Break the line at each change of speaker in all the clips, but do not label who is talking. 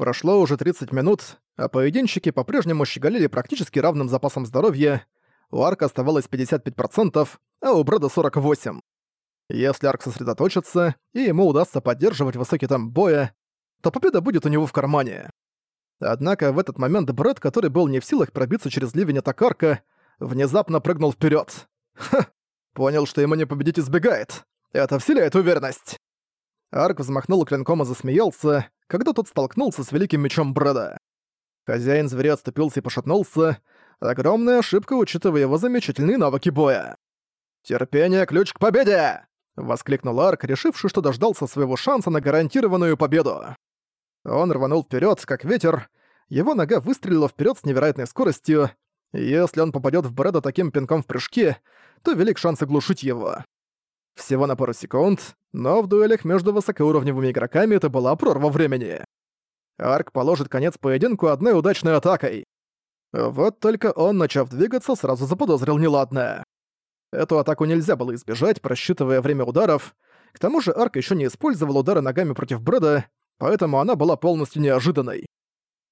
Прошло уже 30 минут, а поединщики по-прежнему щеголили практически равным запасом здоровья. У Арка оставалось 55%, а у Брэда 48%. Если Арк сосредоточится, и ему удастся поддерживать высокий темп боя, то победа будет у него в кармане. Однако в этот момент Брэд, который был не в силах пробиться через ливень атак Арка, внезапно прыгнул вперед. Ха! Понял, что ему не победить избегает. Это вселяет уверенность. Арк взмахнул клинком и засмеялся, когда тот столкнулся с великим мечом Брэда. Хозяин зверя отступился и пошатнулся. Огромная ошибка, учитывая его замечательные навыки боя. «Терпение — ключ к победе!» — воскликнул Арк, решивший, что дождался своего шанса на гарантированную победу. Он рванул вперед, как ветер. Его нога выстрелила вперед с невероятной скоростью. если он попадет в Брэда таким пинком в прыжке, то велик шанс оглушить его. Всего на пару секунд, но в дуэлях между высокоуровневыми игроками это была прорва времени. Арк положит конец поединку одной удачной атакой. Вот только он, начав двигаться, сразу заподозрил неладное. Эту атаку нельзя было избежать, просчитывая время ударов. К тому же Арк еще не использовал удары ногами против Брэда, поэтому она была полностью неожиданной.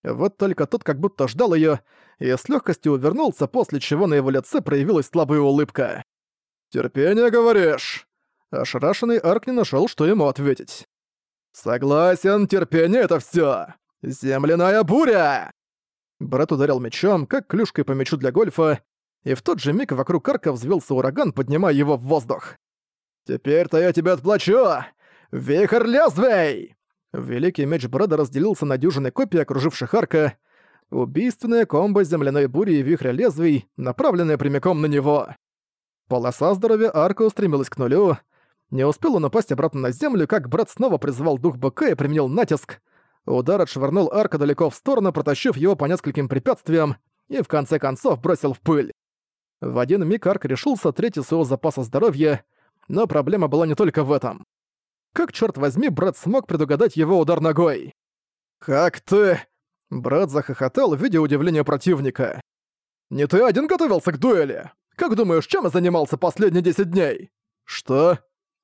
Вот только тот как будто ждал ее и с легкостью увернулся, после чего на его лице проявилась слабая улыбка. «Терпение, говоришь?» Ошарашенный Арк не нашел, что ему ответить. «Согласен, терпение — это все. Земляная буря!» Брат ударил мечом, как клюшкой по мячу для гольфа, и в тот же миг вокруг арка взвился ураган, поднимая его в воздух. «Теперь-то я тебя отплачу! Вихрь лезвий!» Великий меч Брэда разделился на дюжины копий, окруживших арка. Убийственная комбо земляной бури и вихря лезвий, направленная прямиком на него. Полоса здоровья арка устремилась к нулю. Не успел он упасть обратно на землю, как брат снова призвал дух быка и применил натиск. Удар отшвырнул арка далеко в сторону, протащив его по нескольким препятствиям, и в конце концов бросил в пыль. В один миг арк решился третий своего запаса здоровья, но проблема была не только в этом. Как, черт возьми, брат смог предугадать его удар ногой? «Как ты...» Брат захохотал, видя удивление противника. «Не ты один готовился к дуэли? Как думаешь, чем я занимался последние 10 дней?» «Что?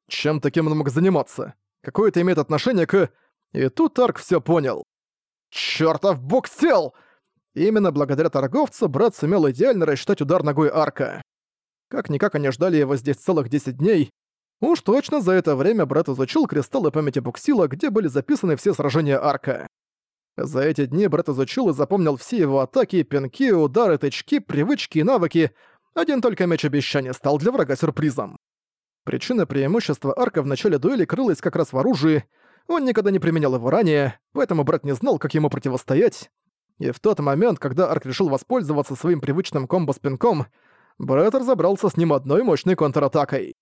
Чем таким он мог заниматься? Какое это имеет отношение к...» И тут Арк все понял. «Чёртов буксел!» Именно благодаря торговцу брат сумел идеально рассчитать удар ногой Арка. Как-никак они ждали его здесь целых 10 дней. Уж точно за это время брат изучил кристаллы памяти Буксила, где были записаны все сражения Арка. За эти дни брат изучил и запомнил все его атаки, пинки, удары, тычки, привычки и навыки. Один только меч обещания стал для врага сюрпризом. Причина преимущества Арка в начале дуэли крылась как раз в оружии. Он никогда не применял его ранее, поэтому брат не знал, как ему противостоять. И в тот момент, когда Арк решил воспользоваться своим привычным комбо с пинком, Брэд разобрался с ним одной мощной контратакой.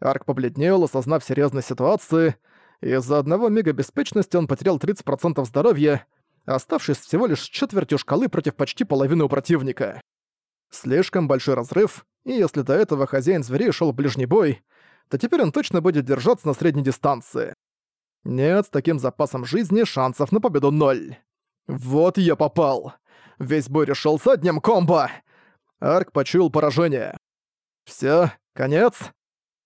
Арк побледнел, осознав серьезность ситуации, из-за одного мига беспечности он потерял 30% здоровья, оставшись всего лишь четвертью шкалы против почти половины у противника. Слишком большой разрыв, и если до этого хозяин зверей шел ближний бой, то теперь он точно будет держаться на средней дистанции. Нет, с таким запасом жизни шансов на победу ноль. Вот я попал. Весь бой решился одним комбо. Арк почуял поражение. Всё, конец.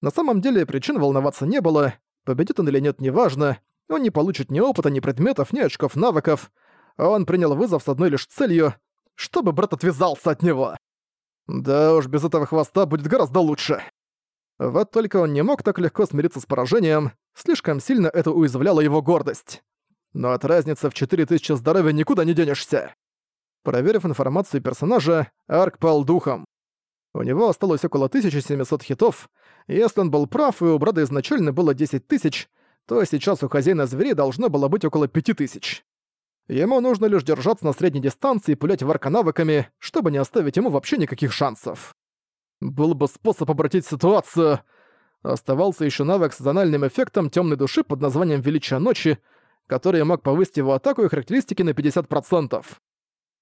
На самом деле причин волноваться не было. Победит он или нет, неважно. Он не получит ни опыта, ни предметов, ни очков навыков. Он принял вызов с одной лишь целью, чтобы брат отвязался от него. Да уж, без этого хвоста будет гораздо лучше. Вот только он не мог так легко смириться с поражением, слишком сильно это уязвляло его гордость но от разницы в 4000 здоровья никуда не денешься. Проверив информацию персонажа, Арк пал духом. У него осталось около 1700 хитов, если он был прав, и у Брада изначально было 10 тысяч, то сейчас у хозяина зверей должно было быть около 5000. Ему нужно лишь держаться на средней дистанции и пулять в арка навыками, чтобы не оставить ему вообще никаких шансов. Был бы способ обратить ситуацию. Оставался еще навык с зональным эффектом темной души под названием «Величие ночи», который мог повысить его атаку и характеристики на 50%.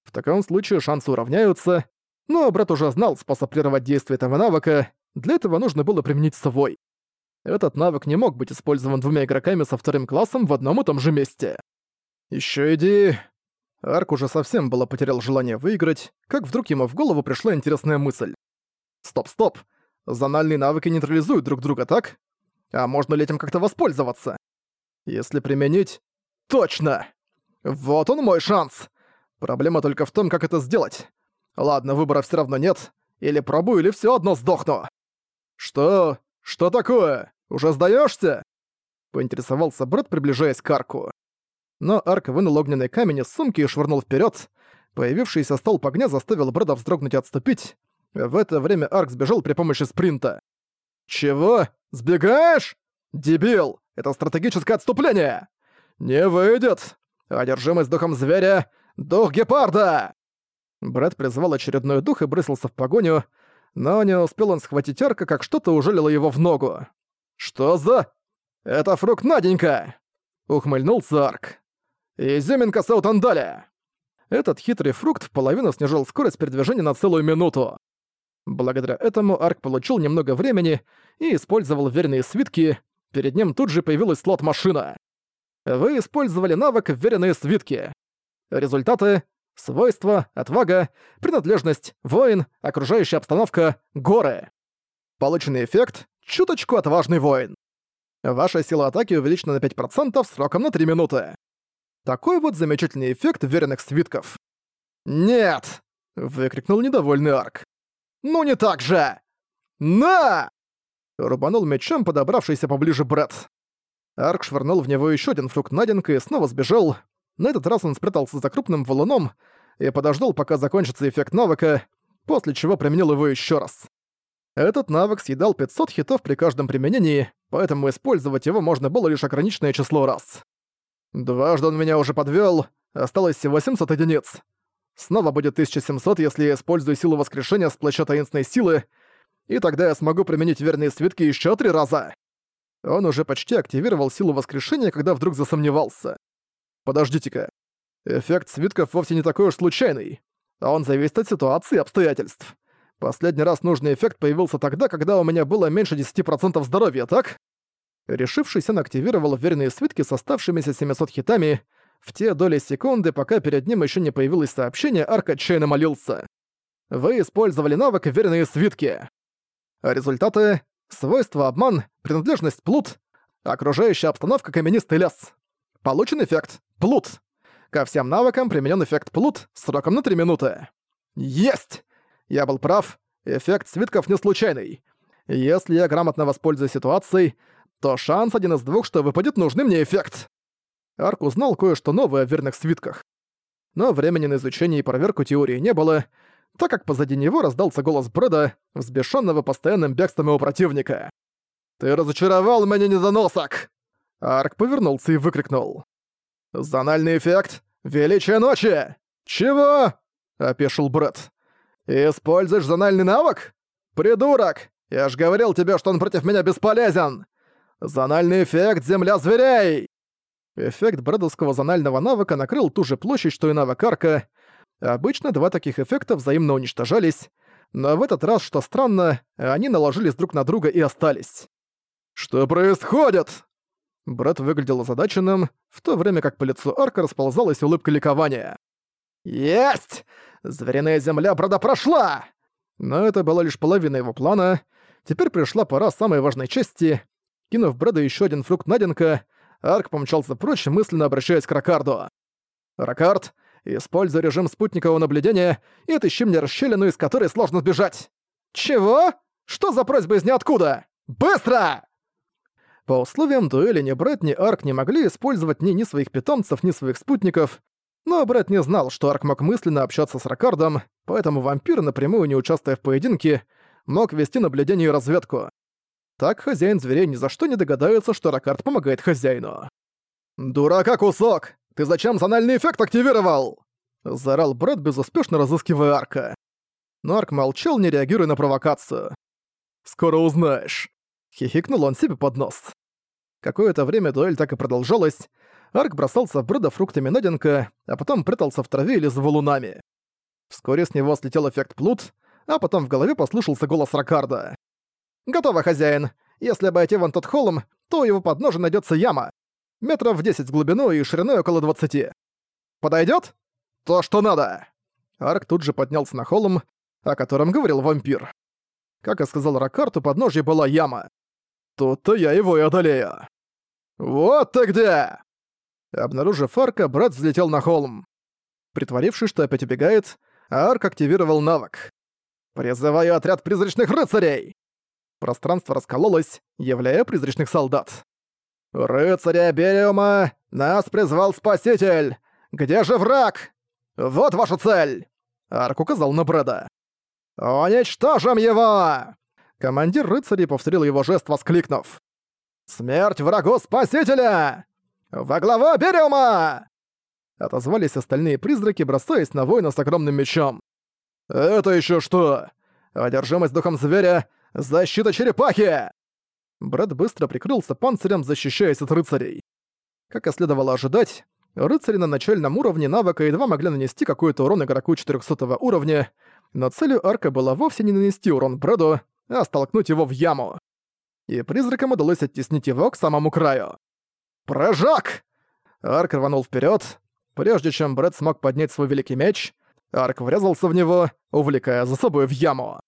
В таком случае шансы уравняются, но брат уже знал способ прервать действие этого навыка, для этого нужно было применить свой. Этот навык не мог быть использован двумя игроками со вторым классом в одном и том же месте. Ещё иди... Арк уже совсем было потерял желание выиграть, как вдруг ему в голову пришла интересная мысль. Стоп-стоп, зональные навыки нейтрализуют друг друга, так? А можно ли этим как-то воспользоваться? Если применить Точно! Вот он мой шанс! Проблема только в том, как это сделать. Ладно, выбора все равно нет. Или пробую, или все одно сдохну. Что? Что такое? Уже сдаешься? Поинтересовался Брэд, приближаясь к арку. Но арк вынул огненный камень из сумки и швырнул вперед. Появившийся столб огня заставил Брэда вздрогнуть и отступить. В это время арк сбежал при помощи спринта. «Чего? Сбегаешь? Дебил! Это стратегическое отступление! Не выйдет! Одержимость духом зверя — дух гепарда!» Брэд призвал очередной дух и бросился в погоню, но не успел он схватить арка, как что-то ужалило его в ногу. «Что за...» «Это фрукт Наденька!» — ухмыльнулся арк. «Изюминка Саутандаля!» Этот хитрый фрукт в половину снижал скорость передвижения на целую минуту. Благодаря этому Арк получил немного времени и использовал верные свитки, перед ним тут же появилась слот-машина. Вы использовали навык «Веренные свитки». Результаты — свойства, отвага, принадлежность, воин, окружающая обстановка, горы. Полученный эффект — чуточку отважный воин. Ваша сила атаки увеличена на 5% сроком на 3 минуты. Такой вот замечательный эффект веренных свитков. «Нет!» — выкрикнул недовольный Арк. «Ну не так же!» «На!» Рубанул мечом подобравшийся поближе Брэд. Арк швырнул в него еще один фрукт Наденка и снова сбежал. На этот раз он спрятался за крупным валуном и подождал, пока закончится эффект навыка, после чего применил его еще раз. Этот навык съедал 500 хитов при каждом применении, поэтому использовать его можно было лишь ограниченное число раз. Дважды он меня уже подвел, осталось всего 700 единиц. Снова будет 1700, если я использую силу воскрешения с плаща таинственной силы, и тогда я смогу применить верные свитки еще три раза. Он уже почти активировал силу воскрешения, когда вдруг засомневался. Подождите-ка. Эффект свитков вовсе не такой уж случайный. А он зависит от ситуации и обстоятельств. Последний раз нужный эффект появился тогда, когда у меня было меньше 10% здоровья, так? Решившись, он активировал верные свитки с оставшимися 700 хитами, в те доли секунды, пока перед ним еще не появилось сообщение, Арк отчаянно молился. Вы использовали навык «Верные свитки». Результаты — свойства обман, принадлежность плут, окружающая обстановка каменистый лес. Получен эффект плут. Ко всем навыкам применен эффект плут сроком на 3 минуты. Есть! Я был прав, эффект свитков не случайный. Если я грамотно воспользуюсь ситуацией, то шанс один из двух, что выпадет нужный мне эффект. Арк узнал кое-что новое о верных свитках. Но времени на изучение и проверку теории не было, так как позади него раздался голос Брэда, взбешенного постоянным бегством его противника. «Ты разочаровал меня, недоносок!» Арк повернулся и выкрикнул. «Зональный эффект! Величие ночи! Чего?» — опешил Брэд. «Используешь зональный навык? Придурок! Я ж говорил тебе, что он против меня бесполезен! Зональный эффект Земля зверей!» Эффект брэдовского зонального навыка накрыл ту же площадь, что и навык арка. Обычно два таких эффекта взаимно уничтожались, но в этот раз, что странно, они наложились друг на друга и остались. «Что происходит?» Брэд выглядел озадаченным, в то время как по лицу арка расползалась улыбка ликования. «Есть! Звериная земля Брэда прошла!» Но это была лишь половина его плана. Теперь пришла пора самой важной части. Кинув Брэда еще один фрукт Наденка, Арк помчался прочь, мысленно обращаясь к Ракарду. «Ракард, используй режим спутникового наблюдения и отыщи мне расщелину, из которой сложно сбежать». «Чего? Что за просьба из ниоткуда? Быстро!» По условиям дуэли ни Брэд, ни Арк не могли использовать ни, ни своих питомцев, ни своих спутников, но Брэд не знал, что Арк мог мысленно общаться с Ракардом, поэтому вампир, напрямую не участвуя в поединке, мог вести наблюдение и разведку. Так хозяин зверей ни за что не догадается, что Ракард помогает хозяину. «Дурака кусок! Ты зачем зональный эффект активировал?» Заорал Брэд, безуспешно разыскивая Арка. Но Арк молчал, не реагируя на провокацию. «Скоро узнаешь», — хихикнул он себе под нос. Какое-то время дуэль так и продолжалась. Арк бросался в Брэда фруктами Наденка, а потом прятался в траве или за валунами. Вскоре с него слетел эффект плут, а потом в голове послышался голос Ракарда. «Готово, хозяин. Если обойти вон тот холм, то у его подножия найдется яма. Метров в 10 в глубину и шириной около 20. Подойдет? То, что надо!» Арк тут же поднялся на холм, о котором говорил вампир. Как и сказал Ракарт, у подножья была яма. Тут-то я его и одолею. «Вот ты где!» Обнаружив арка, брат взлетел на холм. Притворившись, что опять убегает, Арк активировал навык. «Призываю отряд призрачных рыцарей!» Пространство раскололось, являя призрачных солдат. «Рыцари Абериума! Нас призвал Спаситель! Где же враг? Вот ваша цель!» Арк указал на Брэда. «Уничтожим его!» Командир рыцарей повторил его жест, воскликнув. «Смерть врагу Спасителя! Во главу Бериума!» Отозвались остальные призраки, бросаясь на воина с огромным мечом. «Это еще что? Одержимость духом зверя! Защита черепахи!» Брэд быстро прикрылся панцирем, защищаясь от рыцарей. Как и следовало ожидать, рыцари на начальном уровне навыка едва могли нанести какой-то урон игроку 400 уровня, но целью арка была вовсе не нанести урон Брэду, а столкнуть его в яму. И призракам удалось оттеснить его к самому краю. «Прыжок!» Арк рванул вперед. Прежде чем Брэд смог поднять свой великий меч, Арк врезался в него, увлекая за собой в яму.